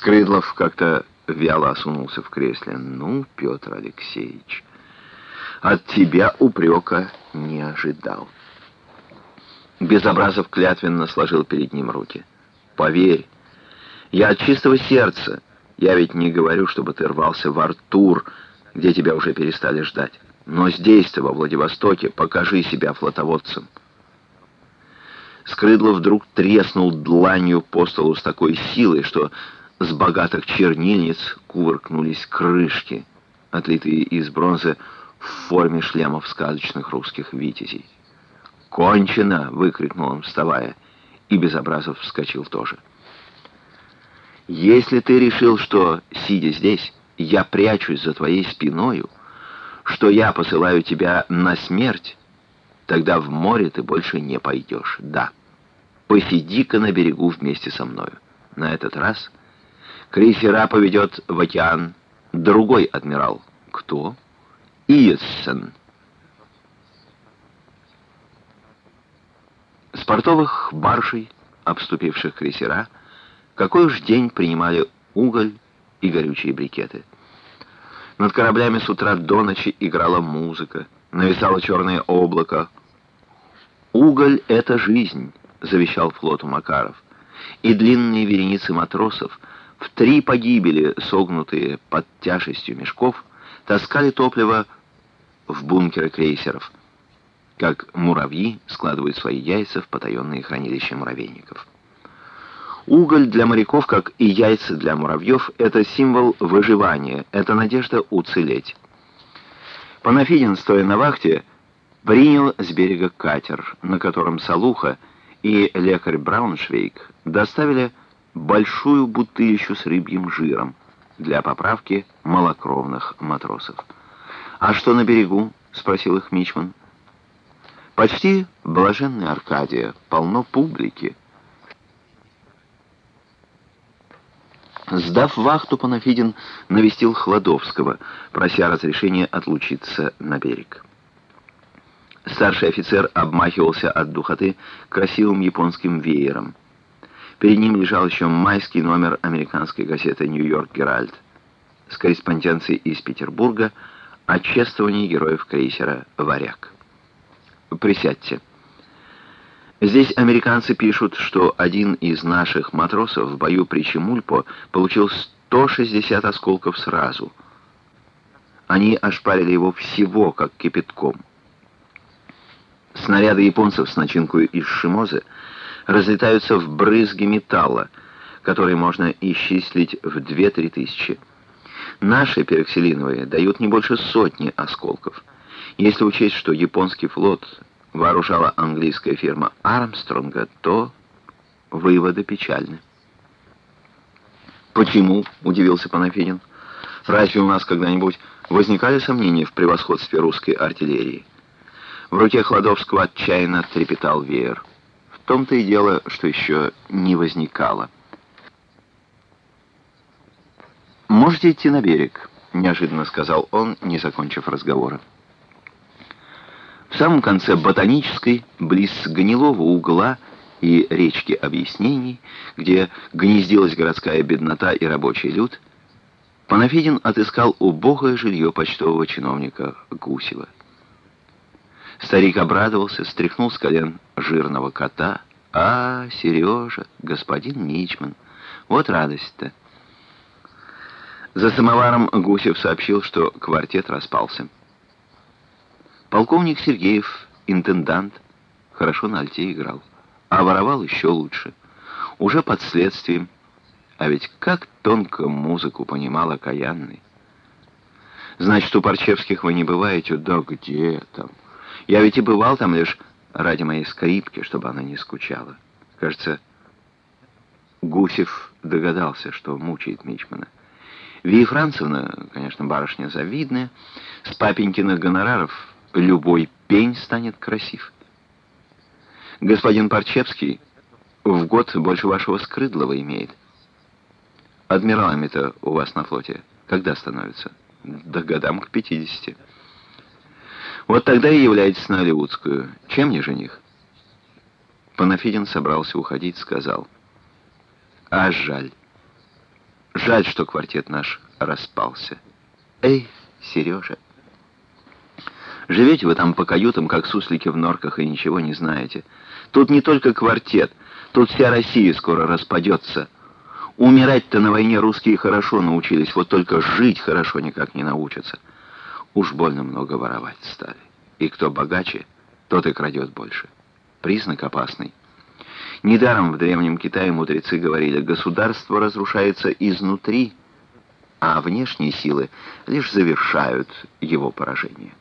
Скрыдлов как-то вяло осунулся в кресле. «Ну, Петр Алексеевич, от тебя упрека не ожидал». Безобразов клятвенно сложил перед ним руки. «Поверь, я от чистого сердца. Я ведь не говорю, чтобы ты рвался в Артур, где тебя уже перестали ждать. Но здесь ты, во Владивостоке, покажи себя флотоводцем». Скрыдлов вдруг треснул дланью по столу с такой силой, что с богатых чернильниц кувыркнулись крышки, отлитые из бронзы в форме шлемов сказочных русских витязей. «Кончено!» — выкрикнул он, вставая, и Безобразов вскочил тоже. «Если ты решил, что, сидя здесь, я прячусь за твоей спиною, что я посылаю тебя на смерть, тогда в море ты больше не пойдешь. Да, посиди-ка на берегу вместе со мною. На этот раз крейсера поведет в океан другой адмирал. Кто? Иессен. С портовых баршей, обступивших крейсера, какой уж день принимали уголь и горючие брикеты. Над кораблями с утра до ночи играла музыка, нависало черное облако. «Уголь — это жизнь», — завещал флоту Макаров, и длинные вереницы матросов — в три погибели, согнутые под тяжестью мешков, таскали топливо в бункеры крейсеров, как муравьи складывают свои яйца в потаенные хранилища муравейников. Уголь для моряков, как и яйца для муравьев, это символ выживания, это надежда уцелеть. Панафидин, стоя на вахте, принял с берега катер, на котором Салуха и лекарь Брауншвейг доставили большую бутылищу с рыбьим жиром для поправки малокровных матросов. «А что на берегу?» — спросил их Мичман. «Почти блаженная Аркадия, полно публики». Сдав вахту, Панафидин навестил Хладовского, прося разрешения отлучиться на берег. Старший офицер обмахивался от духоты красивым японским веером. Перед ним лежал еще майский номер американской газеты «Нью-Йорк Геральд» с корреспонденцией из Петербурга о чествовании героев крейсера «Варяг». Присядьте. Здесь американцы пишут, что один из наших матросов в бою при Чемульпо получил 160 осколков сразу. Они ошпарили его всего, как кипятком. Снаряды японцев с начинкой из шимозы разлетаются в брызги металла, которые можно исчислить в 2-3 тысячи. Наши пероксилиновые дают не больше сотни осколков. Если учесть, что японский флот вооружала английская фирма Армстронга, то выводы печальны. «Почему?» — удивился Панафидин. «Разве у нас когда-нибудь возникали сомнения в превосходстве русской артиллерии?» В руке Хладовского отчаянно трепетал веер том-то и дело, что еще не возникало. «Можете идти на берег», — неожиданно сказал он, не закончив разговора. В самом конце ботанической, близ гнилого угла и речки объяснений, где гнездилась городская беднота и рабочий люд, Панафидин отыскал убогое жилье почтового чиновника Гусева. Старик обрадовался, стряхнул с колен жирного кота. «А, Сережа, господин Мичман, вот радость-то!» За самоваром Гусев сообщил, что квартет распался. Полковник Сергеев, интендант, хорошо на альте играл, а воровал еще лучше. Уже под следствием, а ведь как тонко музыку понимал окаянный. Значит, у Парчевских вы не бываете? Да где там? Я ведь и бывал там лишь ради моей скрипки, чтобы она не скучала. Кажется, Гусев догадался, что мучает Мичмана. Вия Францевна, конечно, барышня завидная, с папенькиных гонораров любой пень станет красив. Господин Парчевский в год больше вашего Скрыдлова имеет. Адмиралами-то у вас на флоте когда становится? Да годам к пятидесяти. Вот тогда и являйтесь на Оливудскую. Чем не жених? Панафидин собрался уходить, сказал. А жаль. Жаль, что квартет наш распался. Эй, Сережа, живете вы там по каютам, как суслики в норках, и ничего не знаете. Тут не только квартет, тут вся Россия скоро распадется. Умирать-то на войне русские хорошо научились, вот только жить хорошо никак не научатся. Уж больно много воровать стали. И кто богаче, тот и крадет больше. Признак опасный. Недаром в Древнем Китае мудрецы говорили, государство разрушается изнутри, а внешние силы лишь завершают его поражение.